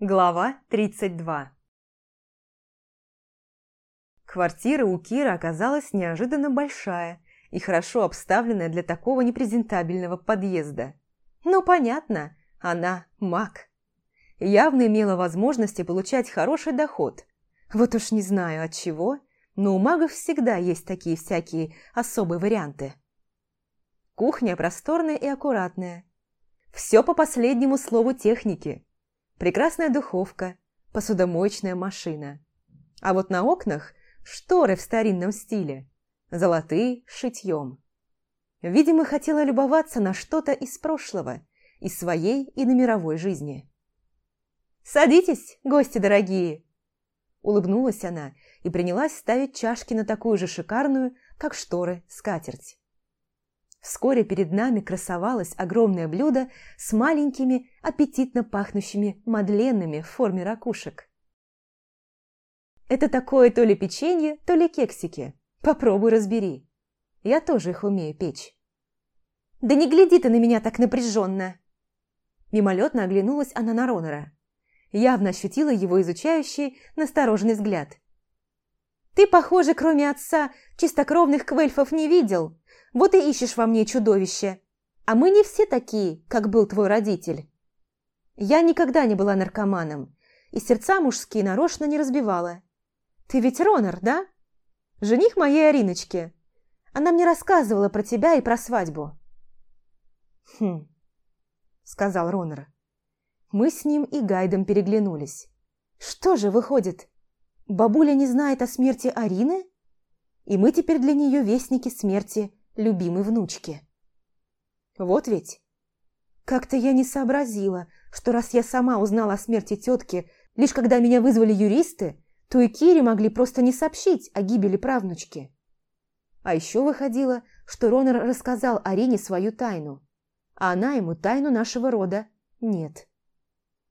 Глава 32 Квартира у Кира оказалась неожиданно большая и хорошо обставленная для такого непрезентабельного подъезда. Но понятно, она маг. Явно имела возможности получать хороший доход. Вот уж не знаю от чего, но у магов всегда есть такие всякие особые варианты. Кухня просторная и аккуратная. Все по последнему слову техники – прекрасная духовка, посудомоечная машина. А вот на окнах шторы в старинном стиле, золотые шитьем. Видимо, хотела любоваться на что-то из прошлого, из своей и на мировой жизни. «Садитесь, гости дорогие!» Улыбнулась она и принялась ставить чашки на такую же шикарную, как шторы, скатерть. Вскоре перед нами красовалось огромное блюдо с маленькими, аппетитно пахнущими мадленными в форме ракушек. Это такое то ли печенье, то ли кексики. Попробуй разбери. Я тоже их умею печь. Да не гляди ты на меня так напряженно. Мимолетно оглянулась она на Ронора. Явно ощутила его изучающий, настороженный взгляд. Ты, похоже, кроме отца, чистокровных квельфов не видел. Вот и ищешь во мне чудовище. А мы не все такие, как был твой родитель. Я никогда не была наркоманом, и сердца мужские нарочно не разбивала. Ты ведь Ронар, да? Жених моей Ариночки. Она мне рассказывала про тебя и про свадьбу. Хм, сказал Ронар. Мы с ним и Гайдом переглянулись. Что же выходит? Бабуля не знает о смерти Арины? И мы теперь для нее вестники смерти любимой внучке. Вот ведь. Как-то я не сообразила, что раз я сама узнала о смерти тетки, лишь когда меня вызвали юристы, то и Кире могли просто не сообщить о гибели правнучки. А еще выходило, что Ронер рассказал Арине свою тайну, а она ему тайну нашего рода нет.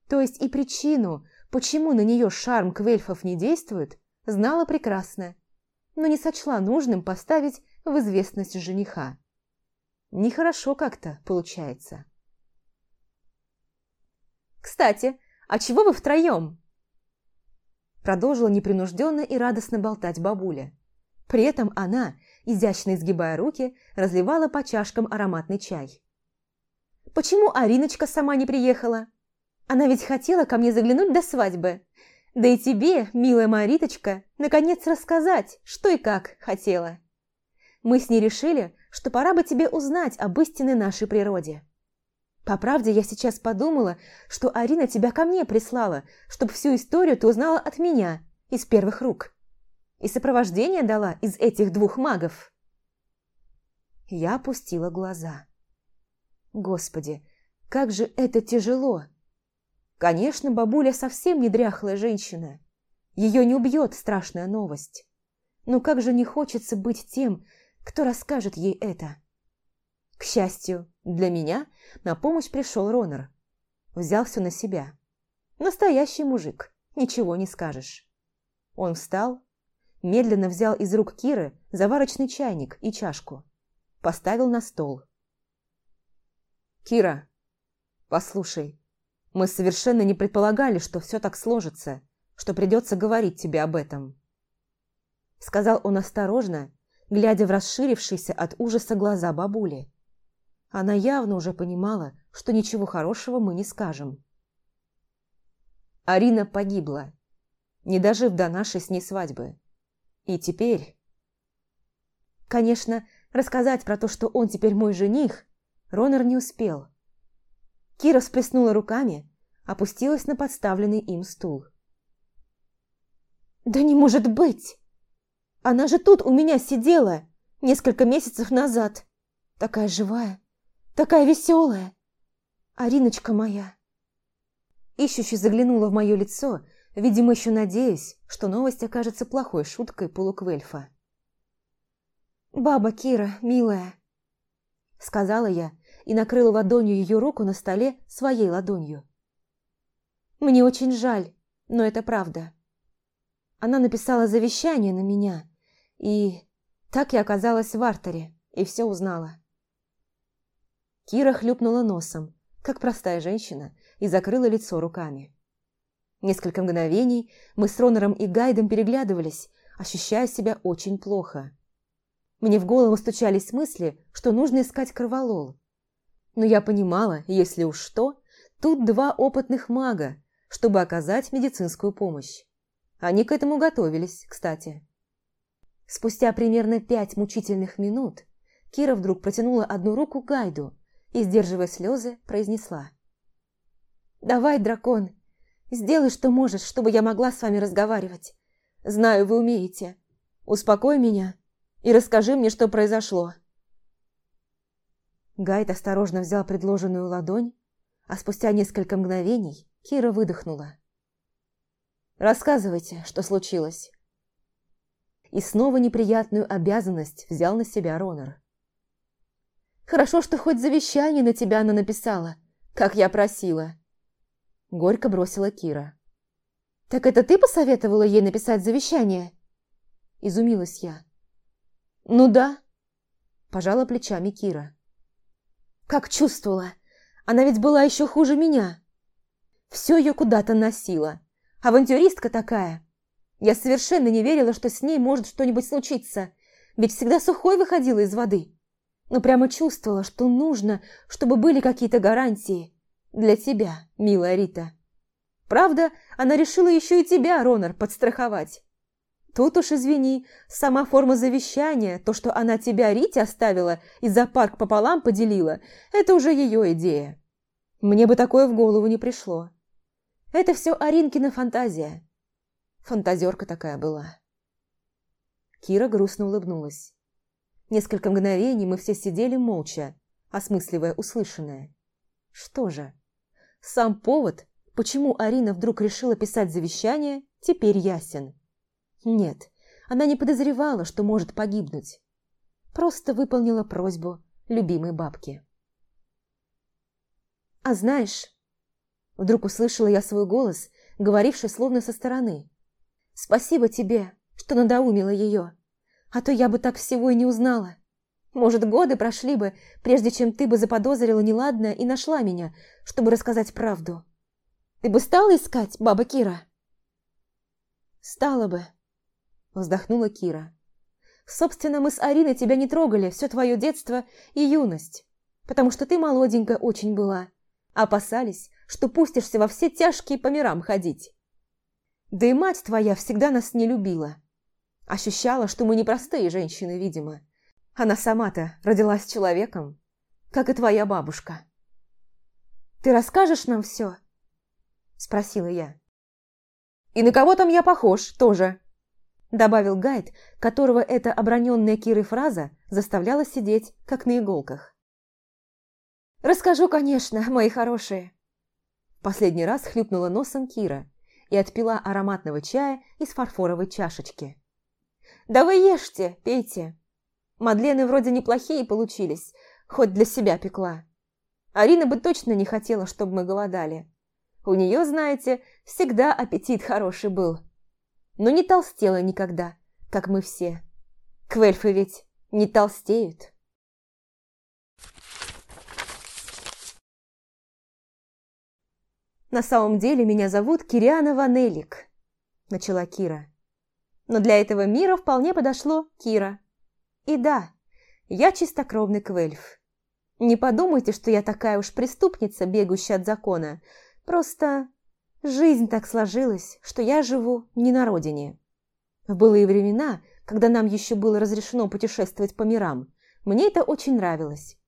То есть и причину, почему на нее шарм квельфов не действует, знала прекрасно, но не сочла нужным поставить в известность жениха. Нехорошо как-то получается. «Кстати, а чего вы втроем?» Продолжила непринужденно и радостно болтать бабуля. При этом она, изящно изгибая руки, разливала по чашкам ароматный чай. «Почему Ариночка сама не приехала? Она ведь хотела ко мне заглянуть до свадьбы. Да и тебе, милая Мариточка, наконец рассказать, что и как хотела». Мы с ней решили, что пора бы тебе узнать об истинной нашей природе. По правде, я сейчас подумала, что Арина тебя ко мне прислала, чтобы всю историю ты узнала от меня, из первых рук. И сопровождение дала из этих двух магов. Я опустила глаза. Господи, как же это тяжело! Конечно, бабуля совсем не дряхлая женщина. Ее не убьет страшная новость. Но как же не хочется быть тем, кто расскажет ей это. К счастью, для меня на помощь пришел Ронер. Взял все на себя. Настоящий мужик, ничего не скажешь. Он встал, медленно взял из рук Киры заварочный чайник и чашку. Поставил на стол. «Кира, послушай, мы совершенно не предполагали, что все так сложится, что придется говорить тебе об этом». Сказал он осторожно, глядя в расширившиеся от ужаса глаза бабули. Она явно уже понимала, что ничего хорошего мы не скажем. Арина погибла, не дожив до нашей с ней свадьбы. И теперь... Конечно, рассказать про то, что он теперь мой жених, Ронар не успел. Кира всплеснула руками, опустилась на подставленный им стул. «Да не может быть!» Она же тут у меня сидела несколько месяцев назад. Такая живая, такая веселая. Ариночка моя. Ищущий заглянула в мое лицо, видимо, еще надеясь, что новость окажется плохой шуткой полуквельфа. «Баба Кира, милая», — сказала я и накрыла ладонью ее руку на столе своей ладонью. «Мне очень жаль, но это правда. Она написала завещание на меня» И так я оказалась в артере и все узнала. Кира хлюпнула носом, как простая женщина, и закрыла лицо руками. Несколько мгновений мы с Ронором и Гайдом переглядывались, ощущая себя очень плохо. Мне в голову стучались мысли, что нужно искать кроволол. Но я понимала, если уж что, тут два опытных мага, чтобы оказать медицинскую помощь. Они к этому готовились, кстати. Спустя примерно пять мучительных минут Кира вдруг протянула одну руку Гайду и, сдерживая слезы, произнесла. «Давай, дракон, сделай, что можешь, чтобы я могла с вами разговаривать. Знаю, вы умеете. Успокой меня и расскажи мне, что произошло». Гайд осторожно взял предложенную ладонь, а спустя несколько мгновений Кира выдохнула. «Рассказывайте, что случилось» и снова неприятную обязанность взял на себя Ронар. «Хорошо, что хоть завещание на тебя она написала, как я просила», – горько бросила Кира. «Так это ты посоветовала ей написать завещание?» – изумилась я. «Ну да», – пожала плечами Кира. «Как чувствовала! Она ведь была еще хуже меня!» Все ее куда-то носила. Авантюристка такая, я совершенно не верила, что с ней может что-нибудь случиться, ведь всегда сухой выходила из воды. Но прямо чувствовала, что нужно, чтобы были какие-то гарантии. Для тебя, милая Рита. Правда, она решила еще и тебя, Ронар, подстраховать. Тут уж, извини, сама форма завещания, то, что она тебя Рите оставила и за парк пополам поделила, это уже ее идея. Мне бы такое в голову не пришло. Это все Аринкина фантазия. Фантазерка такая была. Кира грустно улыбнулась. Несколько мгновений мы все сидели молча, осмысливая услышанное. Что же? Сам повод, почему Арина вдруг решила писать завещание, теперь ясен. Нет, она не подозревала, что может погибнуть. Просто выполнила просьбу любимой бабки. «А знаешь...» Вдруг услышала я свой голос, говоривший словно со стороны. Спасибо тебе, что надоумила ее. А то я бы так всего и не узнала. Может, годы прошли бы, прежде чем ты бы заподозрила неладное и нашла меня, чтобы рассказать правду. Ты бы стала искать, баба Кира?» «Стала бы», — вздохнула Кира. «Собственно, мы с Ариной тебя не трогали все твое детство и юность, потому что ты молоденькая очень была. Опасались, что пустишься во все тяжкие по мирам ходить. Да и мать твоя всегда нас не любила. А Ощущала, что мы непростые женщины, видимо. Она сама-то родилась человеком, как и твоя бабушка. «Ты расскажешь нам все?» – спросила я. «И на кого там я похож тоже?» – добавил гайд, которого эта оброненная Кирой фраза заставляла сидеть, как на иголках. «Расскажу, конечно, мои хорошие!» Последний раз хлюпнула носом Кира – и отпила ароматного чая из фарфоровой чашечки. «Да вы ешьте, пейте!» Мадлены вроде неплохие получились, хоть для себя пекла. Арина бы точно не хотела, чтобы мы голодали. У нее, знаете, всегда аппетит хороший был. Но не толстела никогда, как мы все. Квельфы ведь не толстеют. «На самом деле меня зовут Кирианова Нелик», – начала Кира. Но для этого мира вполне подошло Кира. И да, я чистокровный квельф. Не подумайте, что я такая уж преступница, бегущая от закона. Просто жизнь так сложилась, что я живу не на родине. В былые времена, когда нам еще было разрешено путешествовать по мирам, мне это очень нравилось.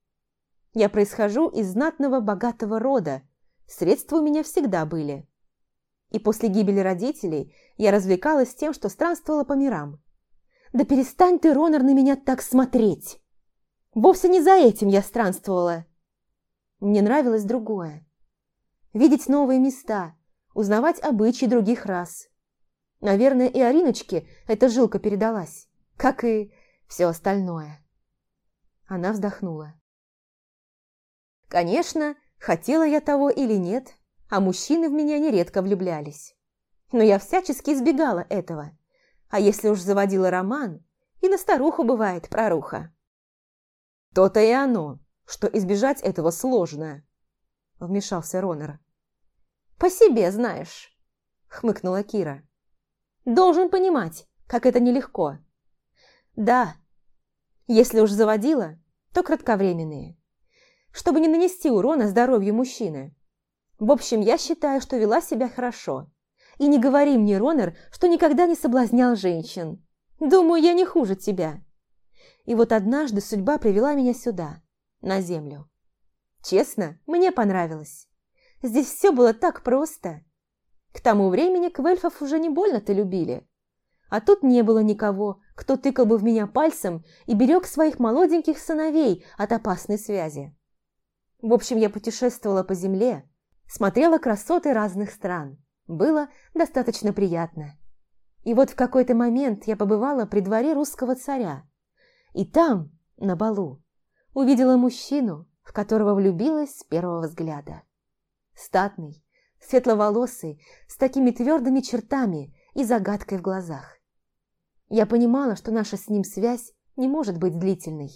Я происхожу из знатного богатого рода, Средства у меня всегда были. И после гибели родителей я развлекалась тем, что странствовала по мирам. Да перестань ты, Ронар, на меня так смотреть! Вовсе не за этим я странствовала. Мне нравилось другое. Видеть новые места, узнавать обычаи других рас. Наверное, и Ариночке эта жилка передалась, как и все остальное. Она вздохнула. Конечно, Хотела я того или нет, а мужчины в меня нередко влюблялись. Но я всячески избегала этого. А если уж заводила роман, и на старуху бывает проруха. «То-то и оно, что избежать этого сложно», – вмешался Ронер. «По себе знаешь», – хмыкнула Кира. «Должен понимать, как это нелегко». «Да, если уж заводила, то кратковременные чтобы не нанести урона здоровью мужчины. В общем, я считаю, что вела себя хорошо. И не говори мне, Ронер, что никогда не соблазнял женщин. Думаю, я не хуже тебя. И вот однажды судьба привела меня сюда, на землю. Честно, мне понравилось. Здесь все было так просто. К тому времени квельфов уже не больно-то любили. А тут не было никого, кто тыкал бы в меня пальцем и берег своих молоденьких сыновей от опасной связи. В общем, я путешествовала по земле, смотрела красоты разных стран. Было достаточно приятно. И вот в какой-то момент я побывала при дворе русского царя. И там, на балу, увидела мужчину, в которого влюбилась с первого взгляда. Статный, светловолосый, с такими твердыми чертами и загадкой в глазах. Я понимала, что наша с ним связь не может быть длительной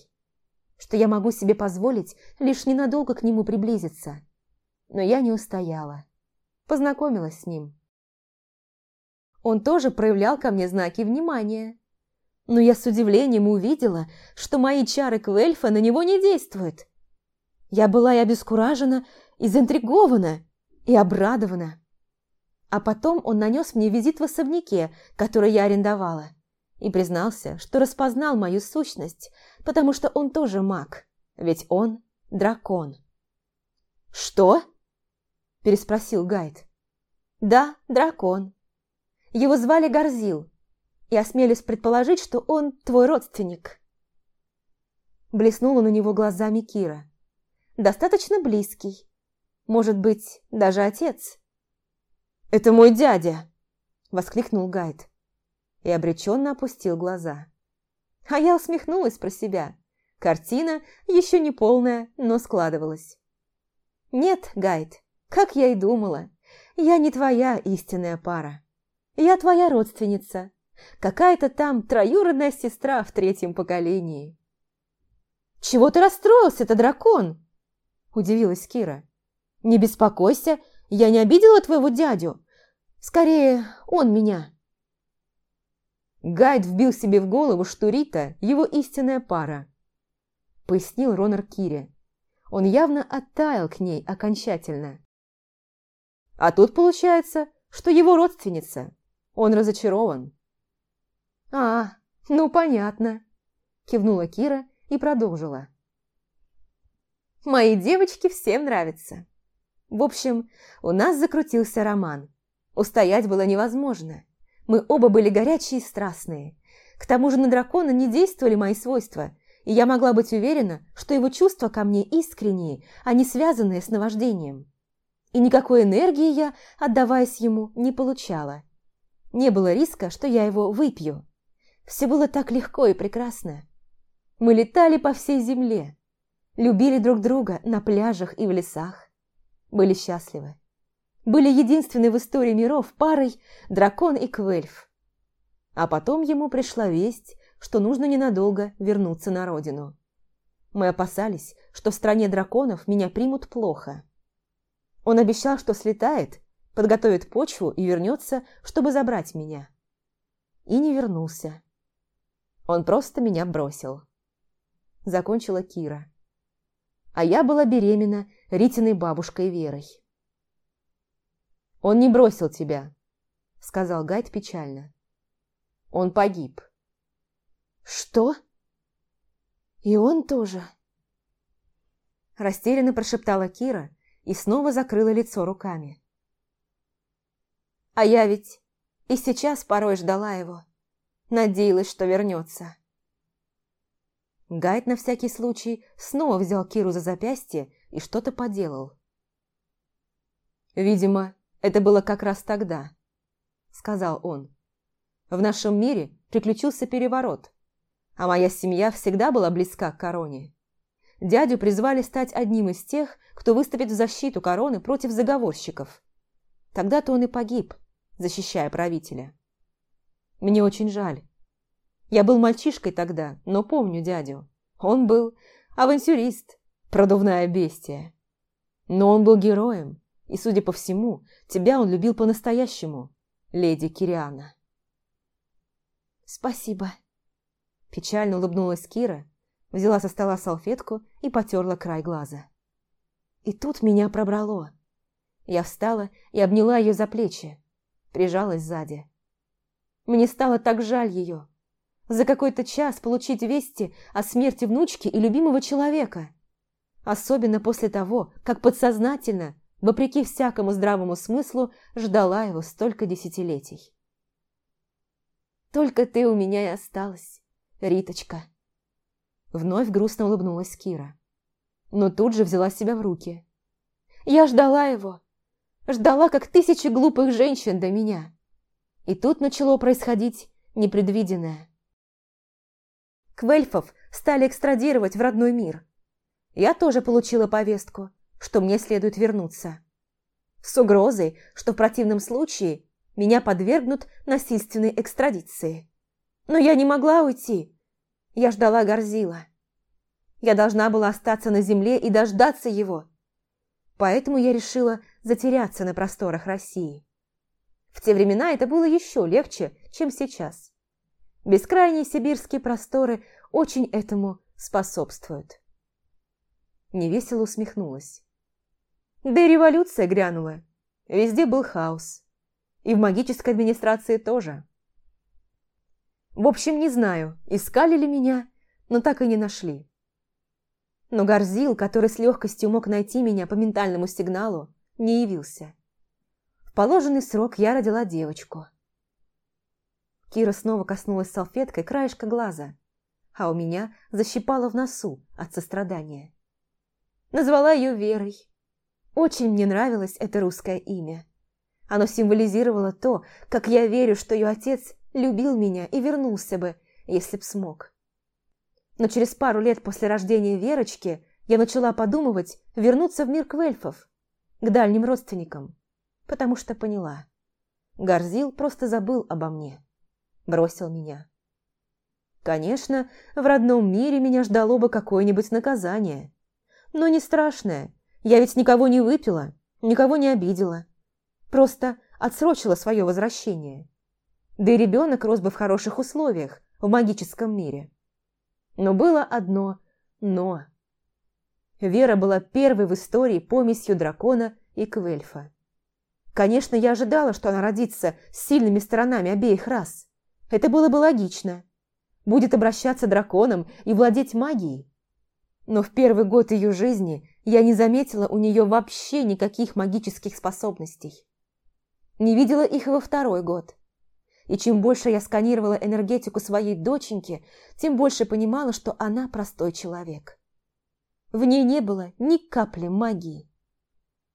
что я могу себе позволить лишь ненадолго к нему приблизиться. Но я не устояла. Познакомилась с ним. Он тоже проявлял ко мне знаки внимания. Но я с удивлением увидела, что мои чары Квельфа на него не действуют. Я была и обескуражена, и заинтригована, и обрадована. А потом он нанес мне визит в особняке, который я арендовала и признался, что распознал мою сущность, потому что он тоже маг, ведь он дракон. «Что?» – переспросил гайд. «Да, дракон. Его звали Горзил, и осмелюсь предположить, что он твой родственник». Блеснула на него глазами Кира. «Достаточно близкий. Может быть, даже отец». «Это мой дядя!» – воскликнул гайд и обреченно опустил глаза. А я усмехнулась про себя. Картина еще не полная, но складывалась. «Нет, Гайд, как я и думала, я не твоя истинная пара. Я твоя родственница, какая-то там троюродная сестра в третьем поколении». «Чего ты расстроился, это дракон?» – удивилась Кира. «Не беспокойся, я не обидела твоего дядю. Скорее, он меня». Гайд вбил себе в голову, что Рита – его истинная пара, пояснил Ронар Кире. Он явно оттаял к ней окончательно. А тут получается, что его родственница. Он разочарован. «А, ну понятно», – кивнула Кира и продолжила. «Мои девочки всем нравятся. В общем, у нас закрутился роман. Устоять было невозможно. Мы оба были горячие и страстные. К тому же на дракона не действовали мои свойства, и я могла быть уверена, что его чувства ко мне искренние, а не связанные с наваждением. И никакой энергии я, отдаваясь ему, не получала. Не было риска, что я его выпью. Все было так легко и прекрасно. Мы летали по всей земле, любили друг друга на пляжах и в лесах, были счастливы были единственны в истории миров парой дракон и Квельф. А потом ему пришла весть, что нужно ненадолго вернуться на родину. Мы опасались, что в стране драконов меня примут плохо. Он обещал, что слетает, подготовит почву и вернется, чтобы забрать меня. И не вернулся. Он просто меня бросил. Закончила Кира. А я была беременна Ритиной бабушкой Верой. «Он не бросил тебя», — сказал Гайд печально. «Он погиб». «Что? И он тоже?» Растерянно прошептала Кира и снова закрыла лицо руками. «А я ведь и сейчас порой ждала его. Надеялась, что вернется». Гайд на всякий случай снова взял Киру за запястье и что-то поделал. «Видимо, «Это было как раз тогда», — сказал он. «В нашем мире приключился переворот, а моя семья всегда была близка к короне. Дядю призвали стать одним из тех, кто выступит в защиту короны против заговорщиков. Тогда-то он и погиб, защищая правителя. Мне очень жаль. Я был мальчишкой тогда, но помню дядю. Он был авантюрист, продувная бестия. Но он был героем, и, судя по всему, тебя он любил по-настоящему, леди Кириана. «Спасибо», – печально улыбнулась Кира, взяла со стола салфетку и потерла край глаза. И тут меня пробрало. Я встала и обняла ее за плечи, прижалась сзади. Мне стало так жаль ее. За какой-то час получить вести о смерти внучки и любимого человека. Особенно после того, как подсознательно вопреки всякому здравому смыслу, ждала его столько десятилетий. «Только ты у меня и осталась, Риточка!» Вновь грустно улыбнулась Кира. Но тут же взяла себя в руки. «Я ждала его! Ждала, как тысячи глупых женщин до меня!» И тут начало происходить непредвиденное. Квельфов стали экстрадировать в родной мир. Я тоже получила повестку – что мне следует вернуться. С угрозой, что в противном случае меня подвергнут насильственной экстрадиции. Но я не могла уйти. Я ждала Горзила. Я должна была остаться на земле и дождаться его. Поэтому я решила затеряться на просторах России. В те времена это было еще легче, чем сейчас. Бескрайние сибирские просторы очень этому способствуют. Невесело усмехнулась. Да и революция грянула. Везде был хаос. И в магической администрации тоже. В общем, не знаю, искали ли меня, но так и не нашли. Но Горзил, который с легкостью мог найти меня по ментальному сигналу, не явился. В положенный срок я родила девочку. Кира снова коснулась салфеткой краешка глаза, а у меня защипала в носу от сострадания. Назвала ее Верой, очень мне нравилось это русское имя. Оно символизировало то, как я верю, что ее отец любил меня и вернулся бы, если б смог. Но через пару лет после рождения Верочки я начала подумывать вернуться в мир квельфов, к дальним родственникам, потому что поняла. Горзил просто забыл обо мне. Бросил меня. Конечно, в родном мире меня ждало бы какое-нибудь наказание. Но не страшное, я ведь никого не выпила, никого не обидела. Просто отсрочила свое возвращение. Да и ребенок рос бы в хороших условиях, в магическом мире. Но было одно «но». Вера была первой в истории помесью дракона и квельфа. Конечно, я ожидала, что она родится с сильными сторонами обеих рас. Это было бы логично. Будет обращаться драконом и владеть магией. Но в первый год ее жизни я не заметила у нее вообще никаких магических способностей. Не видела их во второй год. И чем больше я сканировала энергетику своей доченьки, тем больше понимала, что она простой человек. В ней не было ни капли магии.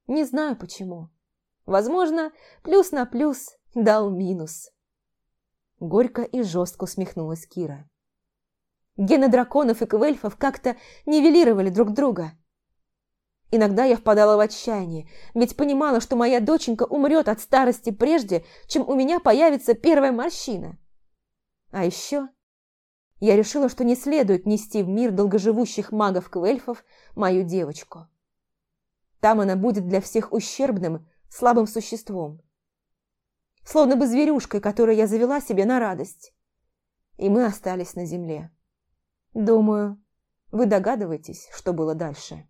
Не знаю почему. Возможно, плюс на плюс дал минус. Горько и жестко усмехнулась Кира. Гены драконов и квельфов как-то нивелировали друг друга – Иногда я впадала в отчаяние, ведь понимала, что моя доченька умрет от старости прежде, чем у меня появится первая морщина. А еще я решила, что не следует нести в мир долгоживущих магов-квельфов мою девочку. Там она будет для всех ущербным, слабым существом. Словно бы зверюшкой, которую я завела себе на радость. И мы остались на земле. Думаю, вы догадываетесь, что было дальше.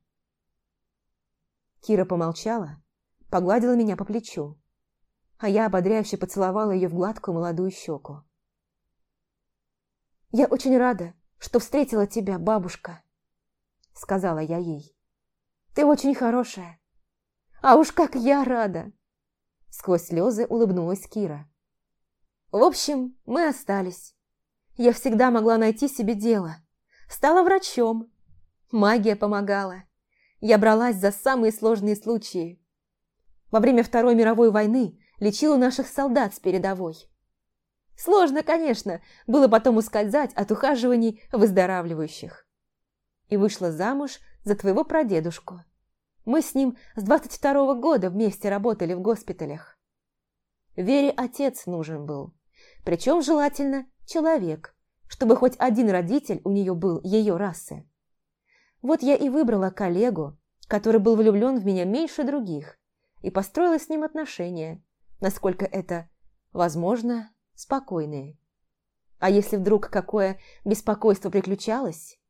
Кира помолчала, погладила меня по плечу, а я ободряюще поцеловала ее в гладкую молодую щеку. «Я очень рада, что встретила тебя, бабушка», — сказала я ей. «Ты очень хорошая. А уж как я рада!» Сквозь слезы улыбнулась Кира. «В общем, мы остались. Я всегда могла найти себе дело. Стала врачом. Магия помогала. Я бралась за самые сложные случаи. Во время Второй мировой войны лечила наших солдат с передовой. Сложно, конечно, было потом ускользать от ухаживаний выздоравливающих. И вышла замуж за твоего прадедушку. Мы с ним с 22 -го года вместе работали в госпиталях. Вере отец нужен был. Причем желательно человек, чтобы хоть один родитель у нее был ее расы. Вот я и выбрала коллегу, который был влюблен в меня меньше других, и построила с ним отношения, насколько это возможно, спокойные. А если вдруг какое беспокойство приключалось?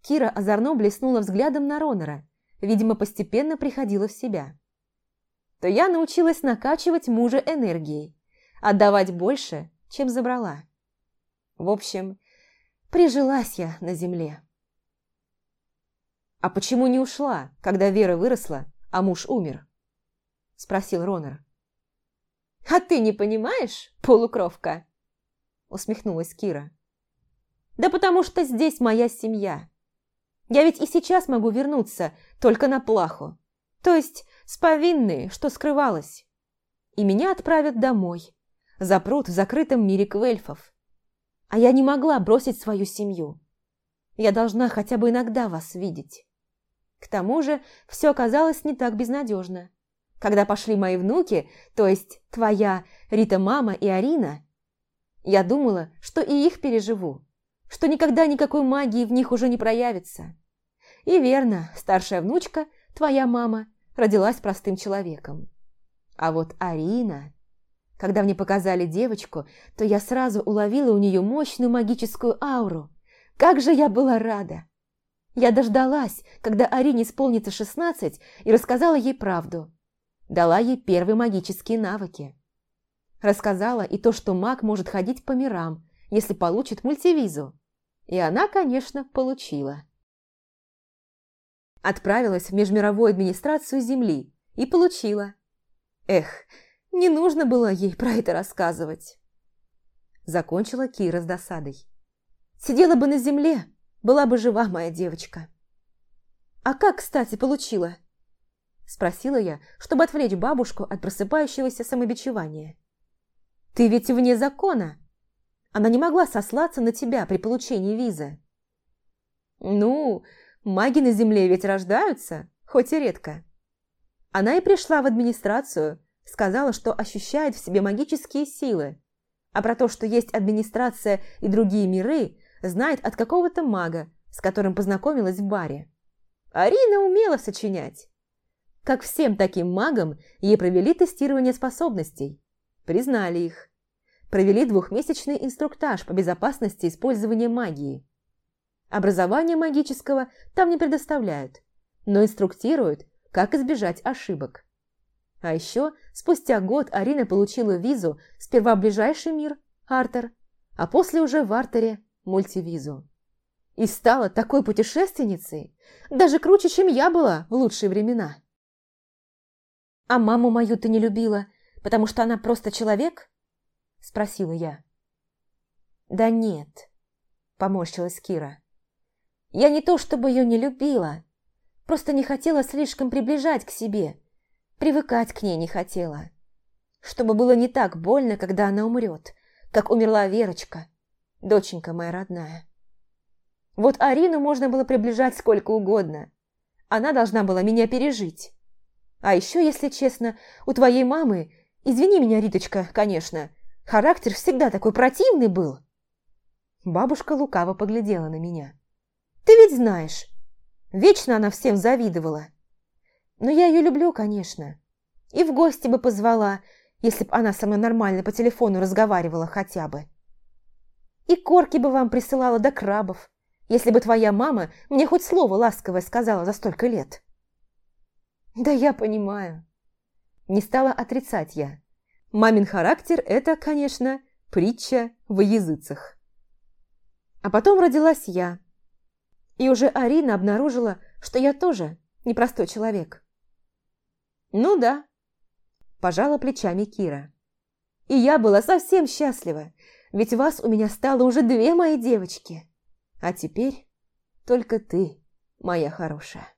Кира озорно блеснула взглядом на Ронора, видимо, постепенно приходила в себя. То я научилась накачивать мужа энергией, отдавать больше, чем забрала. В общем, прижилась я на земле. «А почему не ушла, когда Вера выросла, а муж умер?» – спросил Ронер. «А ты не понимаешь, полукровка?» – усмехнулась Кира. «Да потому что здесь моя семья. Я ведь и сейчас могу вернуться только на плаху, то есть с повинной, что скрывалась. И меня отправят домой, запрут в закрытом мире квельфов. А я не могла бросить свою семью. Я должна хотя бы иногда вас видеть». К тому же, все оказалось не так безнадежно. Когда пошли мои внуки, то есть твоя, Рита мама и Арина, я думала, что и их переживу, что никогда никакой магии в них уже не проявится. И верно, старшая внучка, твоя мама, родилась простым человеком. А вот Арина... Когда мне показали девочку, то я сразу уловила у нее мощную магическую ауру. Как же я была рада! Я дождалась, когда Арине исполнится 16 и рассказала ей правду. Дала ей первые магические навыки. Рассказала и то, что маг может ходить по мирам, если получит мультивизу. И она, конечно, получила. Отправилась в Межмировую администрацию Земли и получила. Эх, не нужно было ей про это рассказывать. Закончила Кира с досадой. Сидела бы на земле, была бы жива моя девочка. «А как, кстати, получила?» Спросила я, чтобы отвлечь бабушку от просыпающегося самобичевания. «Ты ведь вне закона. Она не могла сослаться на тебя при получении визы». «Ну, маги на земле ведь рождаются, хоть и редко». Она и пришла в администрацию, сказала, что ощущает в себе магические силы, а про то, что есть администрация и другие миры – знает от какого-то мага, с которым познакомилась в баре. Арина умела сочинять. Как всем таким магам, ей провели тестирование способностей. Признали их. Провели двухмесячный инструктаж по безопасности использования магии. Образование магического там не предоставляют, но инструктируют, как избежать ошибок. А еще спустя год Арина получила визу сперва в ближайший мир, Артер, а после уже в Артере мультивизу. И стала такой путешественницей, даже круче, чем я была в лучшие времена. «А маму мою ты не любила, потому что она просто человек?» – спросила я. «Да нет», – поморщилась Кира. «Я не то чтобы ее не любила, просто не хотела слишком приближать к себе, привыкать к ней не хотела, чтобы было не так больно, когда она умрет, как умерла Верочка, Доченька моя родная. Вот Арину можно было приближать сколько угодно. Она должна была меня пережить. А еще, если честно, у твоей мамы, извини меня, Риточка, конечно, характер всегда такой противный был. Бабушка лукаво поглядела на меня. Ты ведь знаешь, вечно она всем завидовала. Но я ее люблю, конечно. И в гости бы позвала, если б она со мной нормально по телефону разговаривала хотя бы. И корки бы вам присылала до крабов, если бы твоя мама мне хоть слово ласковое сказала за столько лет. Да я понимаю. Не стала отрицать я. Мамин характер – это, конечно, притча в языцах. А потом родилась я. И уже Арина обнаружила, что я тоже непростой человек. Ну да, пожала плечами Кира. И я была совсем счастлива, ведь вас у меня стало уже две мои девочки. А теперь только ты, моя хорошая.